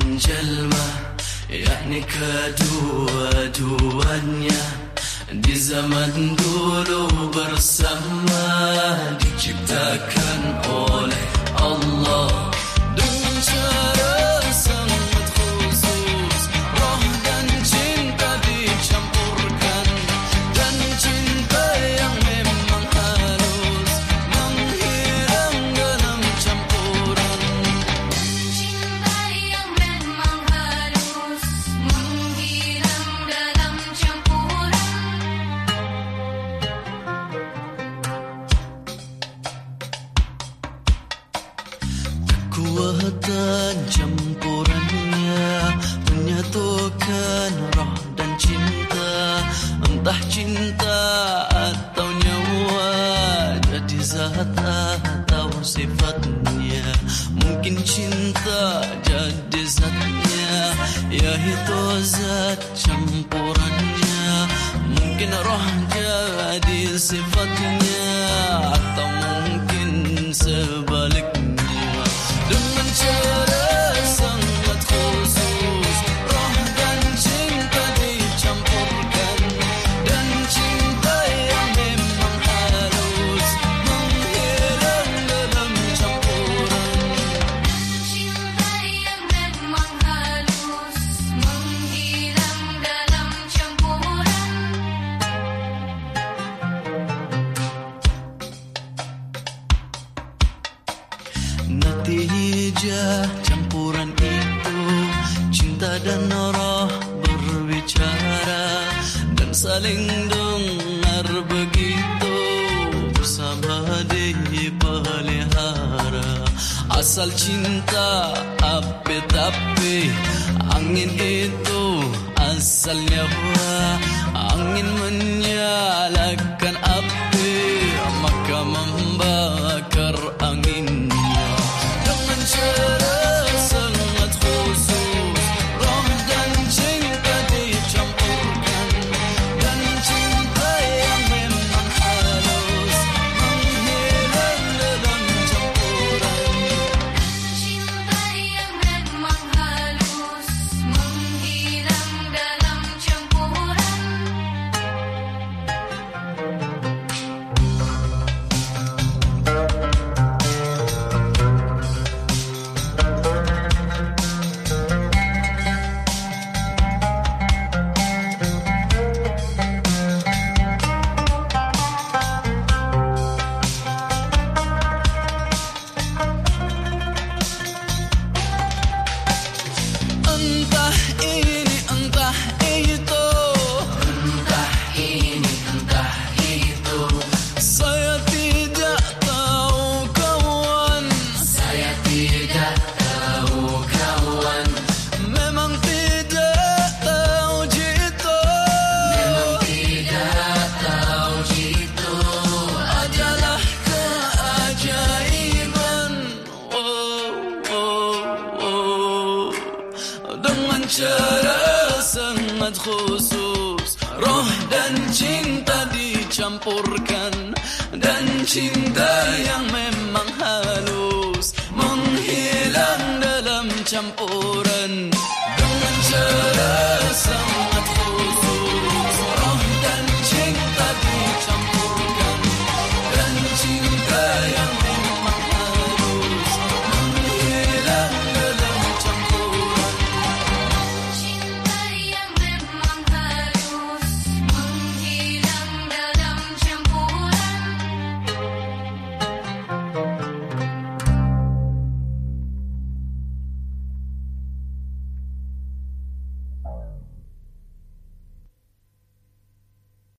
menjelma yakni kedua-duanya di zaman dulu bersama diciptakan oleh Kekuatan campurannya menyatukan roh dan cinta. Entah cinta atau nyawa jadi zat atau sifatnya. Mungkin cinta jadi zatnya yaitu zat campurannya. Mungkin roh jadi sifatnya atau dan roh berbicara Dan saling dengar begitu Bersama dipelihara Asal cinta api tapi Angin itu asalnya wah Angin menyalakan Cara sangat khusus. Roh dan cinta dicampurkan. Dan cinta yang memang halus. Menghilang dalam campuran